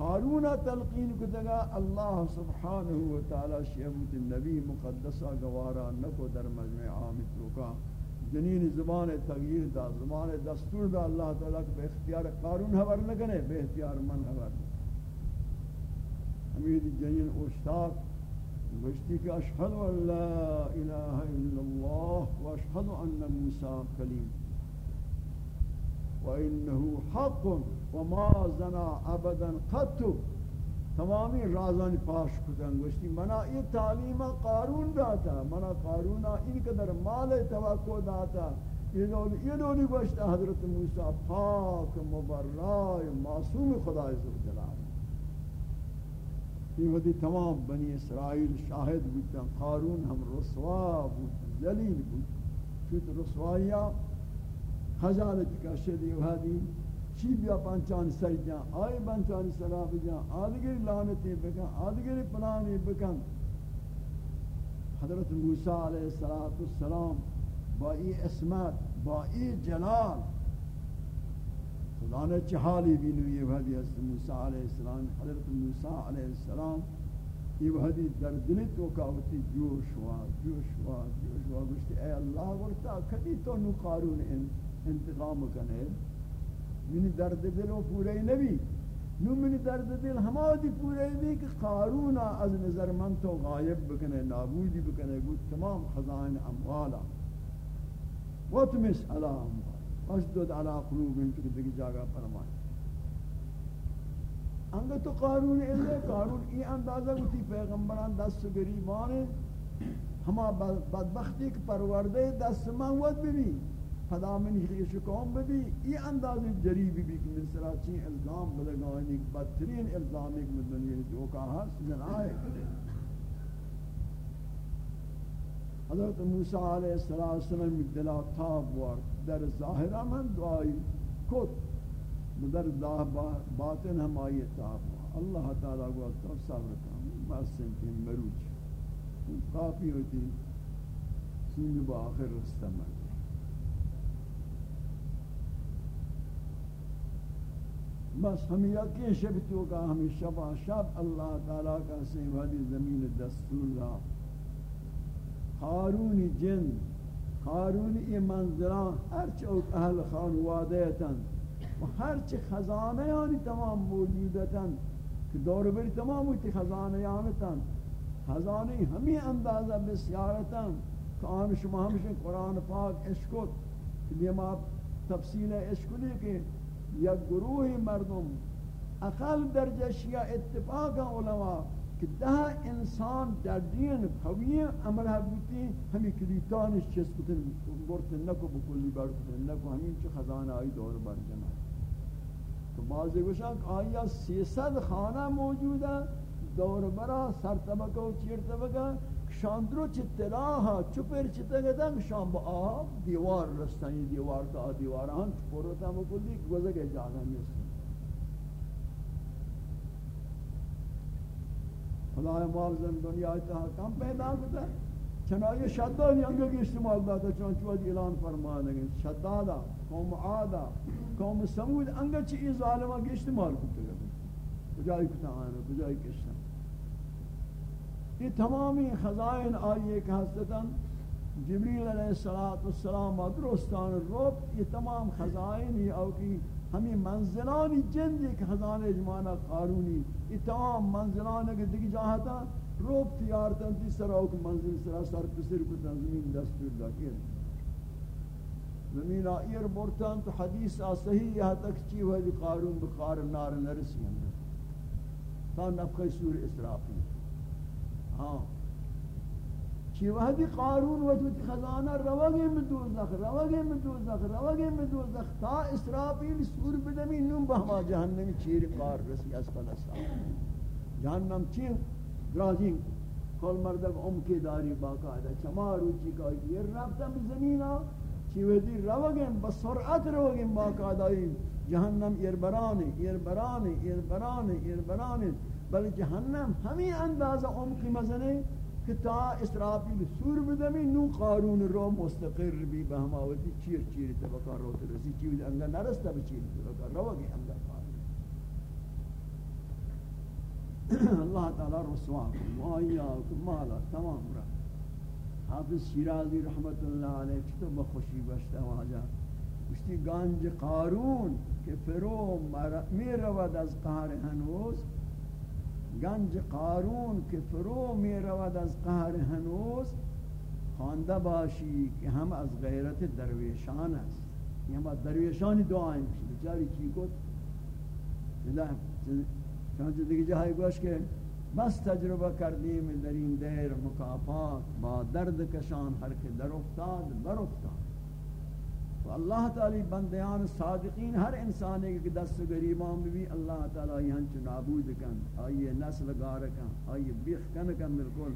حارون تلقین کو دگا اللہ سبحانہ وتعالی شیبوت النبی مقدسہ گوارا نکو در مجمع عامت روکا جنین زبان تغییر دا، زبان دستور دا۔ اللہ تعالی کے بے اختیار قارون حور نکنے بے اختیار من حور۔ ہمیں جنین اشتاق گوشتی کہ اشہد ان لا الہ الا اللہ و اشہد ان موسیٰ کلیم و انہو حق و ما زنا ابدا قط. تمامی رازان پاش کتن گوشتی. منا یہ تعلیم قارون داتا. منا قارون ان قدر مال توقع داتا. یہ دونی گوشتا حضرت موسیٰ پاک مبرائے معصوم خدا عزت جلال ودی تمام بنی اسرائیل شاہد بودتا قارون ہم رسوا بود ذلیل بود. چوت رسوائیا خجالت کا شدی وحدی چی بیا پانچان سر جان، آئی پانچان سراب جان آدگری لانتی بکن آدگری پلانی بکن. حضرت موسیٰ علیہ السلام با ای اسمت، با ای جلال خدا نے چہالی بھی نوی وحدی حضرت موسیٰ علیہ السلام، حضرت موسیٰ علیہ السلام یہ وحدی در دلی تو کاوتی جوش ہوا جوش ہوا جوش ہوا گوشتی اے اللہ ورطا کدی تو نو قارون انتقام کنے منی درد دلو پورے نبی. نو منی درد دل ہما دی پورے بھی کہ قارون از نظر من تو غائب بکنے نابودی بکنے گوشت تمام خزائن اموالا. وطمس علی اموالا. اشدد علی قلوب ان کی دیگه جگہ فرمائے۔ انگا تو قانون اللہ قانون ای اندازہ ہوتی پیغمبران دست گریبان ہما بدبختی کہ پروردے دست من ود بھی خدا من خیش قوم بھی ای انداز جریبی بھی کہ من سراچی الزام بلگانی بدترین الزام، ایک مدنی جو کہا ہاں، سجن آئے حضرت موسیٰ علیہ السلام دلا تاب وارد در ظاہرہ من دعائی کت در باطن ہم آئی تاب اللہ تعالیٰ کو تو صبر کام بسن کی مروچ کافی ہوتی۔ سین باخر رستمل بس ہم یقین شب تو کا ہم شب شب اللہ تعالیٰ کا سیوادی زمین دستور را ہارون جن قارون منظران هرچه اوک اهل خانواده تن. و هرچه خزانه یعنی تمام موجودتن کہ دور بری تمام ہوتی خزانہ یانتاں خزانہ ہمیں اندازہ بسیارتاں کہ آن شما ہمشن قرآن پاک اشکت کہ یہ تفصیل اشکلی کہ یک گروہ مردم. اقل درجہ شیعہ اتفاق علماء کہ دہ انسان در دین ہوئی عمل بوتی ہمیں کلیتانش چیز کتن برتن نکو، بکلی بار کتن نکو ہمیں چھ خزانہ آئی دور بر جمع. تو بعضی گوشا کہ آیا سیصد خانہ موجود ہے دور برا سر طبقہ و چیر طبقہ شاندرو چی تلاها چپر چی تگدن شام با آب دیوار رستنی دیوار تا دیوار ہن چپورتا مکلی گوزگ جاگہ نیست. خدای معاوضن دنیا اتحا کم پیدا کتا چنانچہ شداد ینگا کی استعمال داتا چنانچہ وقت اعلان فرمانے شدادا قوم عادا قوم سمود انگا چی ای ظالمہ کی استعمال کتا گا کجائی کتا آنا کجائی کشتا یہ تمامی خزائن آئیے کہ حضرتاً جبریل علیہ السلام درستان روب یہ تمام خزائن یہ اوکی ہمیں منزلانی جند ایک خزان اجمانا قارونی، یہ منزلان اگر دیکھ جاہتا، روب تیارتا تی سراؤک منزل سرا سر پسر کتا، زمین دستور دا کیا۔ زمین آئیر برتان تو حدیث صحیح یہاں تک چی ہوئی قارون بخار نار نرسی اندر تا نفخ سور اسرافی۔ ہاں۔ چی وحدی قارون وجود خزانہ روگی میں دوزخ روگی میں دوزخ روگی میں دوزخ، تا اسرافیل سور بدمی نم بہما جہنمی چیر قار رسی از فلسا جہنم چیر درازی کل مردک ام کے داری باقاعدہ چمارو چی کا یہ رابطہ میں چی وحدی روگی بسرعت روگی باقاعدہ جہنم اربرانی اربرانی اربرانی اربرانی بل جہنم ہمیں اندازہ ام کی مزنے کہ تا اسرافیل سور بدمی نو قارون رو مستقر بھی بہماوتی چیر چیر طبقہ رو ترسی چیر انگا نرستا بچیر طبقہ رو گی انگا قارون۔ [clears throat] اللہ تعالی رسوا وآیاکم مالا تمام را۔ حافظ شیرازی رحمت اللہ علیہ چطور بخوشی بشتا واجا اشتی گانج قارون، کہ فرو می رود از قهر هنوز گنج قارون که فرو می رود از قهر هنوز خوانده باشی که هم از غیرت درویشان است. یعنی ما درویشانی دعایم شد بچاری چی کد چنانچه دیگه جایی گوش که بس تجربه کردیم در این دیر مکافات با درد کشان هر که در افتاد بر افتاد. اللہ تعالی بندیان صادقین ہر انسان کے دست غریبان بھی اللہ تعالی یہاں چ نابود کن، آئیے نسل گار کن، آئیے بیخ کن کن بالکل۔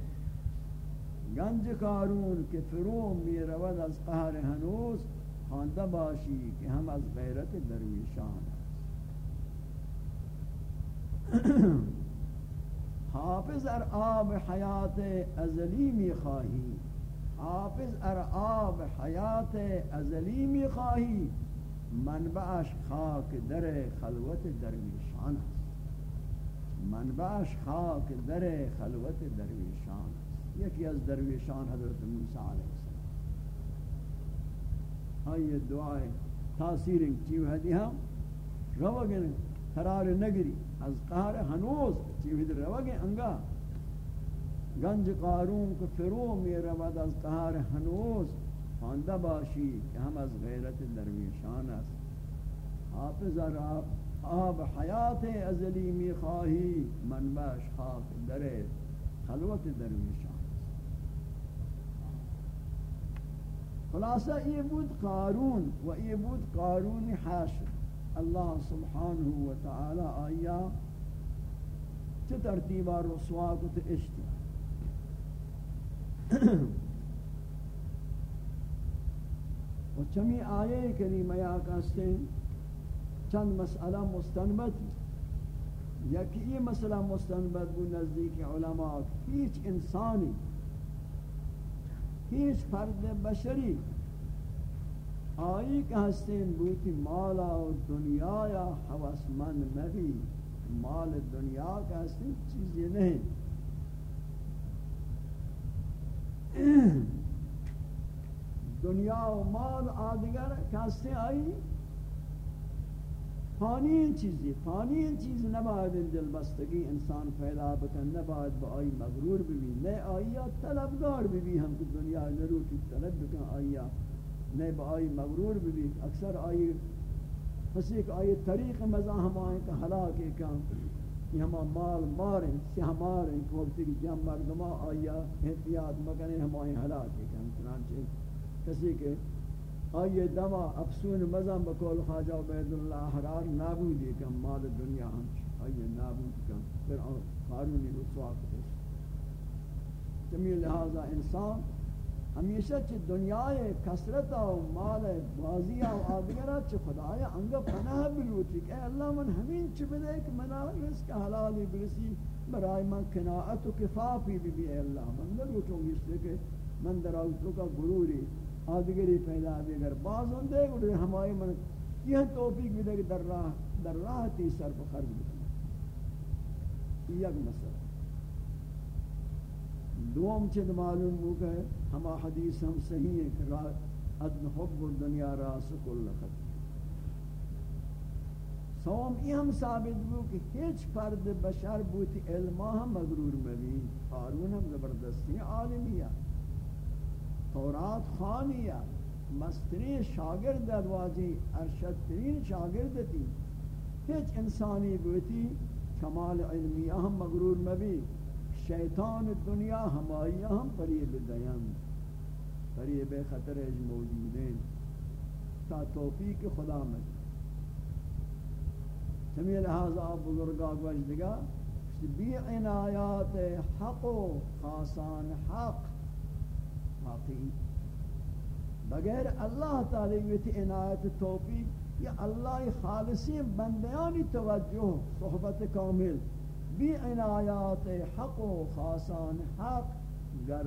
گنج کارون کے فرو می رود از قہر ہنوز خواندہ باشی کہ ہم از غیرت درویشان [coughs] حافظ ار آب حیات ازلی می خواہی حافظ ارعاب حیات ازلی می خواهی منبعش خاک در خلوت درویشان است. منبعش خاک در خلوت درویشان است. یکی از درویشان حضرت موسی علیہ السلام. آئیے دعائے تاثیر چیو ہدی ہم، روگن قرار نگری. از قهر هنوز چیو ہدی روگن انگا. گنج قارون کو فرو می رود از قهر هنوز، خوانده باشی که هم از غیرت درویشان است. حافظ را آب حیات ازلی می خواهی منبعش خاک در خلوت درویشان خلاصہ یہ بود قارون و یہ بود قارون حاشر اللہ سبحانہ و تعالی آیا چه ترتیبہ رسوا کو تو اشتیا و چمی آیه کریمه یا کہتے چند مسئلہ مستنبت یکی یہ مسئلہ مستنبت بو نزدیک علماء هیچ انسانی هیچ فرد بشری آئی کہ ہستین بوتی مالا و دنیا یا حوثمند مبی مال دنیا کا ہستین چیزی نہیں دنیا و مال آدگر کہستے آئی. فانی چیزی، فانی چیز نباید دل بستگی انسان پیدا بکن، نباید با آئی مغرور ببی، نئے آئیا طلبگار ببی ہم کو دنیا ضرور کی طلب بکن آئیا نئے با آئی مغرور ببی. اکثر آئی پسی کہ آئی طریق مزا ہم آئیں کہ حلاک کام یہ ہما مال ماریں سیاہ ماریں کہ وقتی کی جم مردمہ آئیا احتیاط مکنے، ہم آئیں حلاک کام چنانچہ کسی کے آئیے دما افسون مزم بکول، خواجہ عبید اللہ حرار نابودی کم مال دنیا ہم آئیے نابود کم پھر قارونی رسوا کتش جمیل لہذا انسان ہمیشہ چی دنیای کسرتا و مال بازیا و آدگرہ چی خدایا انگا پناہ بلوٹی کہ اے اللہ من ہمین چی بدے کہ منا رزق حلالی برسی، برای من کناعت و کفافی بھی بھی اے اللہ من بلوٹوں گی اس لیے کہ من در آوتوں کا گروری آدگری پیدا بھی اگر بعض ہوں دے گھڑے ہمائی من یہ توفیق بھی دے کہ در راہ در راہ تی سر پر خرج بھی یک مسئلہ۔ دوم چند معلوم ہو کہ ہما حدیث ہم صحیح ہے کہ ادن حب الدنیا راس کل خط۔ سوم یہ ہم ثابت ہو کہ ہیچ فرد بشر بوتی علمہ ہم مغرور مبی قارون ہم زبردستی عالمیہ۔ تورات خانیہ۔ مسترین شاگرد ادواجی ارشد ترین شاگرد تھی۔ ہیچ انسانی بوتی کمال علمیہ ہم مغرور مبی شیطان دنیا ہمائی ہم پریب دیان پریب خطر اج موجودین تا توفیق خدا میں سمیہ لہذا بزرگاہ وجدگا بی عنایات حق و خاصان حق واقعی. بغیر اللہ تعالی ویتی عنایت توفیق، یا اللہ خالصی بندیانی توجہ، صحبت کامل. بی عنایات حق و خاصان حق، گر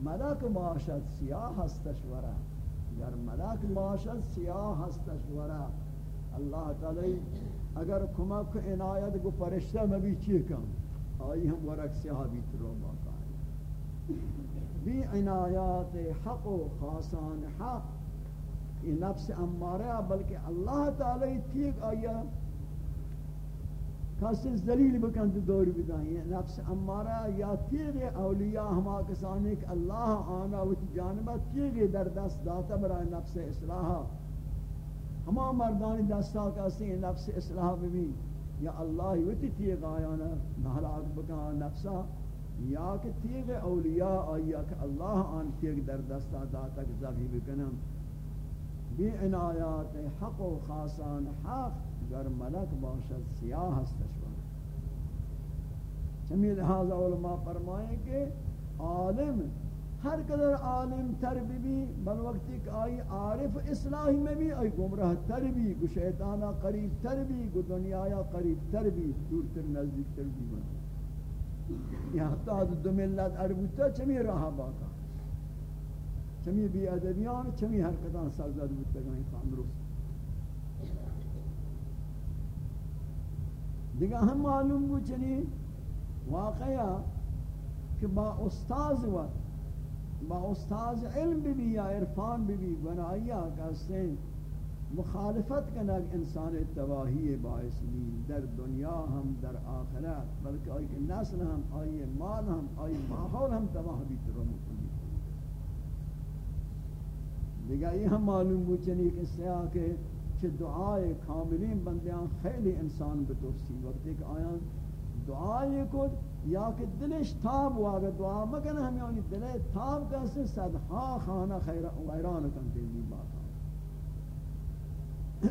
ملک باشد سیاہ ہستشورا گر ملک باشد سیاہ ہستشورا اللہ تعالی اگر کمک عنایت کو پرشتہ میں بھی کم؟ آئی ہم ورک سیاہ بھی ترو باقا بی عنایات حق و خاصان حق. یہ نفس امارہ بلکہ اللہ تعالی تیک آیا کسی ذلیل بکن تو دور بدائیں یعنی نفس امارہ یا تیغ اولیاء ہما کسانی کہ اللہ آنا و جانبہ تیغ در دست داتا برای نفس اصلاحہ ہما مردانی دستا کسی نفس اصلاح بھی یا اللہ وتی تیغ آیانا نحلاک بکن نفسہ یا کہ تیغ اولیاء آیا کہ اللہ آن تیغ در دستا داتک زبی بکنم. بی عنایات حق و خاصان حق گر ملک باشد، سیاہ استشوان چمی لحاظ علماء فرمائیں کہ عالم، ہر قدر عالم تر بھی بل وقتی کہ آئی عارف اصلاحی میں بھی، آئی گمراہ تر بھی، گو شیطانہ قریب تر بھی، گو دنیا قریب تر بھی دور تر نزدیک تر بھی بنا. یہ حتی دو ملت عربوتا چمی راہ باقا چمی بی ادبیان، چمی حرکتان سرزد بودتا گئی خان درست دیگه ہم معلوم بود یعنی چنی واقعا کہ با استاز وقت با استاز علم بھی بھی یا عرفان بھی بھی بنائیا کہتے ہیں مخالفت کنگ انسان تواہی باعث بھی در دنیا ہم در آخرت. بلکہ آئی کہ نسل ہم آئی مال ہم آئی ماحول ہم تواہ بھی ترو دیگا یہ ہم معلوم بوچنی یعنی کہ سیاہ کہ چھ دعائے کاملین بندیاں خیلی انسان بتوسی وقت ایک آیان دعائے کو یا کہ دلش یعنی ہاں تاب ہوا اگر دعا مکن ہم یعنی دلے تاب کیسے صدحا خانہ خیران کن دیلی بات۔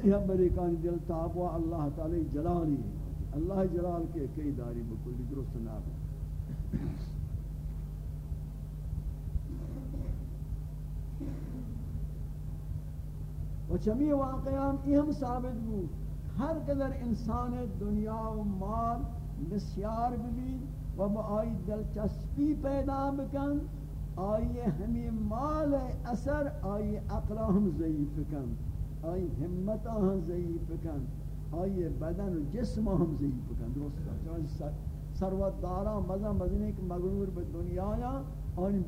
یا بریکان دل تاب تابوا اللہ تعالی جلالی اللہ جلال کے کئی داری بکلی، درست ناب و چمی واقعام یہ ہم ثابت بو ہر قدر انسان دنیا و مال بسیار بھی و با آئی دلچسپی پیدا بکن، آئی ہمیں مال اثر، آئی اقلا ہم ضعیف کن، آئی حمت ہم ضعیف کن، آئی بدن و جسم ہم ضعیف کن۔ درست کن سروت دارا مزا مزنے کے مغرور بے دنیا یا آن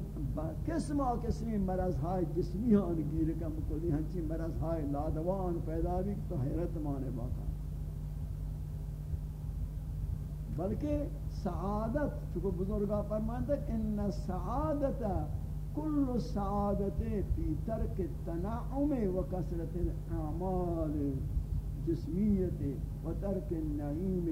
قسم آ قسمی مرض ہائے جسمی آن گیر کم کلی، ہنچی مرض های لادوان پیدا بھی تو حیرت مانے باقا۔ بلکہ سعادت چکو بزرگا فرمانتا ہے ان سعادت کل سعادت فی ترک تنعم و کسرت اعمال جسمیت و ترک نعیم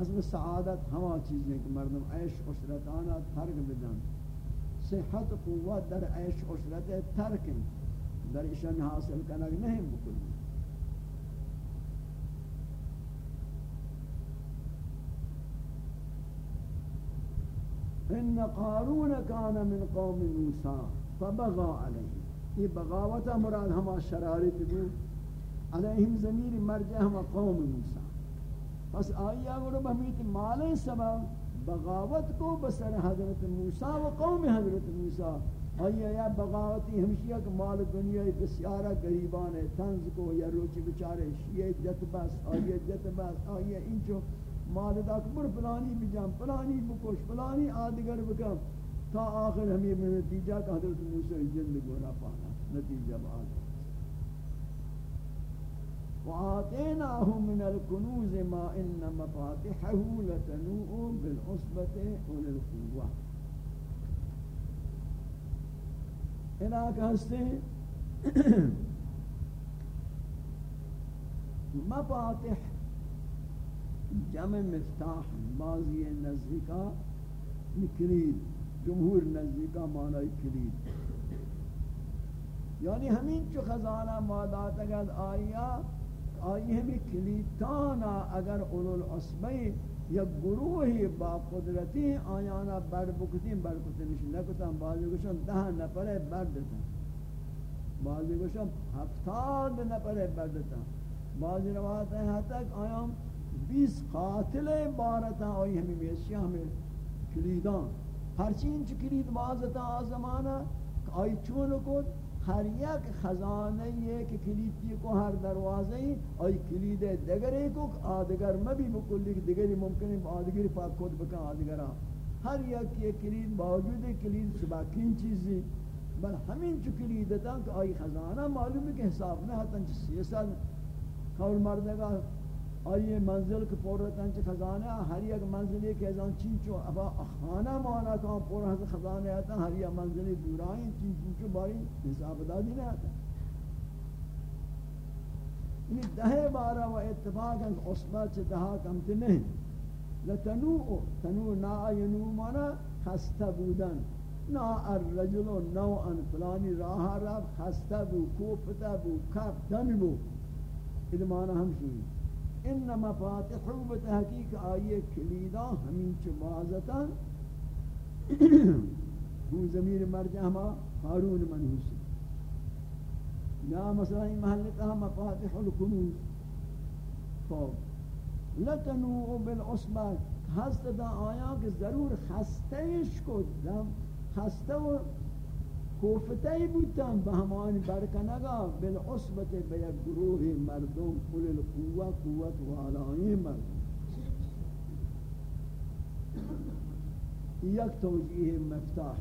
اصل سعادت ہما چیزیں کہ مردم عیش عشرتانا ترک بدن. صحت قوت در عیش عشرت ترک در اشن حاصل کنگ نہیں بکلی ان قارون کان من قوم موسی فبغى علیہ. یہ بغاوت مراد ہما شرارت بھی علیہم ضمیر مرجع ہما قوم موسی. پس آیا گرو بہمیت مال سبب بغاوت کو بسر حضرت موسی و قوم حضرت موسی آیا یا بغاوتی ہمشیہ کہ مال دنیا بسیارہ گریبان تنز کو یا روچی بچارے شیئے جت بس آیا جت بس آیا انچو مال اکبر، فلانی بجام، فلانی بکش فلانی آدگر بکم تا آخر ہمیں نتیجہ کہ حضرت موسیٰ جند گونا پانا، نتیجہ بعد۔ وآتیناہم من الکنوز ما ان مفاتحہ لتنوء بالعصبت وللقوة انہا ہستے [coughs] مفاتح جمع مفتاح بعضی نزدیکا کلید جمہور نزدیکا معنی کلید. یعنی ہمین چو خزانہ مادات اگر آیا آئی ہمیں کلیدتانا اگر اولو العصبی یا گروہی با قدرتی آیانا بر بکتیں بر کتنش نکتن بعضی گوشن دہ نپرے بر دیتا بعضی گوشن ہفتاد نپرے بر دیتا بعضی روایت ہے تک آیام بیس قاتل بارتا، آئی ہمیں میشی ہمیں کلیدان. ہر چین کلید بازتا آزمانا آئی چون کو ہر یک خزانہ یہ کہ کلیدی کو ہر دروازہ ہی، آئی کلید دگرے کو آدگر مبی بکلی دگری ممکن ہے آدگری پاک خود بکن آدگرہ۔ ہر یک یہ کلید باوجود کلید سباکین چیزی۔ بل ہمین چو کلیدتا کہ آئی خزانہ معلوم ہے کہ حساب نہ ہتن چی سیسل خور مردگا آئیے منزل کے پور رہتا ہے خزانہ، ہر یک منزل ایک ایزان چین چو ابا خانہ مانا کہاں پور رہتا خزانہ آتا، ہر یک منزل دورائیں چین چین چو باری حساب دادی نہیں آتا۔ یعنی دہے بارہ و اتفاق اتفاقا عصبہ چھ دہا کمت نہیں۔ لتنوع، تنوع نا ینو مانا خستہ بودن۔ نا الرجل نوعا فلانی راہ رب خستہ بو کوپتا بو کپ دن بو۔ ادمانا ہمشی ان مفاتح بتحقیق آئیے کلیدہ ہمین چو بازتا ہوں [clears throat] ضمیر مرجع ہما حارون منحوسی یا مثلا این محلتا مفاتح الکنوز خوب لتنوع بالعصبہ. خست دا آیا کہ ضرور خستهش کو خسته و کوفته بودن به همان برکنگا بالعصبت به یک گروه مردم کل القوه قوت و علای مردم. یک توجیه مفتاح.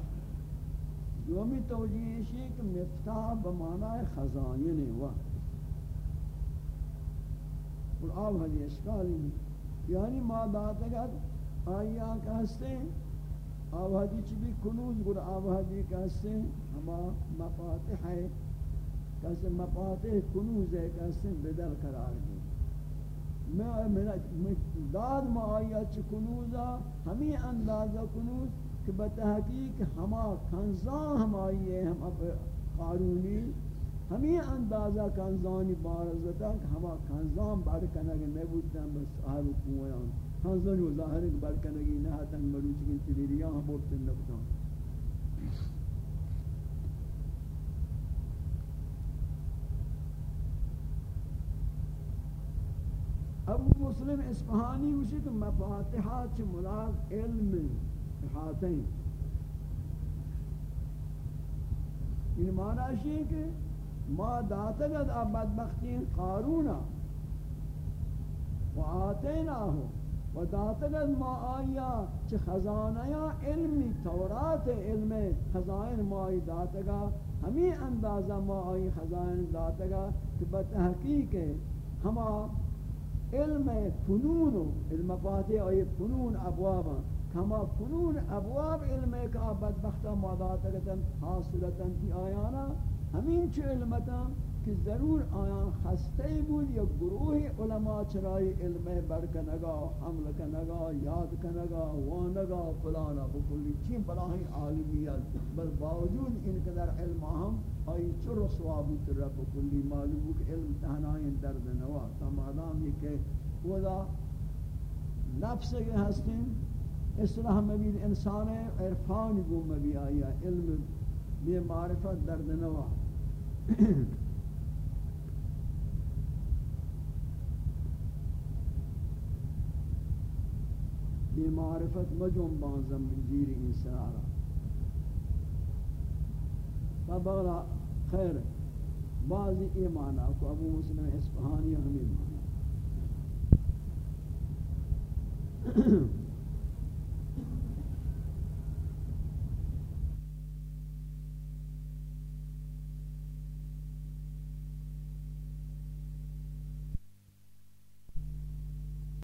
دومی توجیه ہے کہ مفتاح بمعنی خزائن و اور آب حدی اشکالی یعنی ما داتگت آئیان کہستے ہیں آوہدی چی بھی کنوز گر آوہدی کہتے ہیں ہما مفاتح ہے کہتے ہیں مفاتح کنوز ہے کہتے ہیں بدل قرار دی۔ میں داد ما آیا چی کنوزا ہمیں اندازہ کنوز کہ بتحقیق ہما کنزان ہم آئیے ہم اب قارونی ہمیں اندازہ کنزانی بارزتا کہ ہما کنزان بارکنگ نبودتا بس آہر کنویان ہنزن و ظاہر ایک برکنگی نہ تنگ مروچ کی تلیریاں ہم نبتان ابو مسلم اسفہانی اسی کہ مفاتحات ملاق علم احاتیں ان معنی ہے کہ ما داتگد اب بدبختی قارونا و آتیناہو و داتگد ما آیا چه خزانه یا علمی تورات علم، خزائن ما آئی داتگا ہمیں اندازہ ما آئی خزائن داتگا کہ بتحقیق ہما علم فنون، علم فاتح اور فنون ابواب کما فنون ابواب علم کا بدبختہ مادات حاصلتا کی آیانا. ہمین چو علمتا کہ ضرور آیان خستے بود یا گروہ علماء چرائی علم برکنگا، حمل کنگا، یاد کنگا، وانگا فلانا بکلی چین بلاہی عالمیت. بل باوجود ان قدر علم ہم آئی چو رسوا بود رب کلی معلوم کہ علم تہنائیں درد نوا. تمام یہ کہ ودا نفس کے ہستیں اصلاح مبید انسان عرفان گو مبی آیا علم بے معرفت درد نوا. [clears throat] بے معرفت مجم بانزم زیر انسان فبغلا خیر، بعضی ایمانا کو ابو مسلم اسفہانی ہمیں معنی.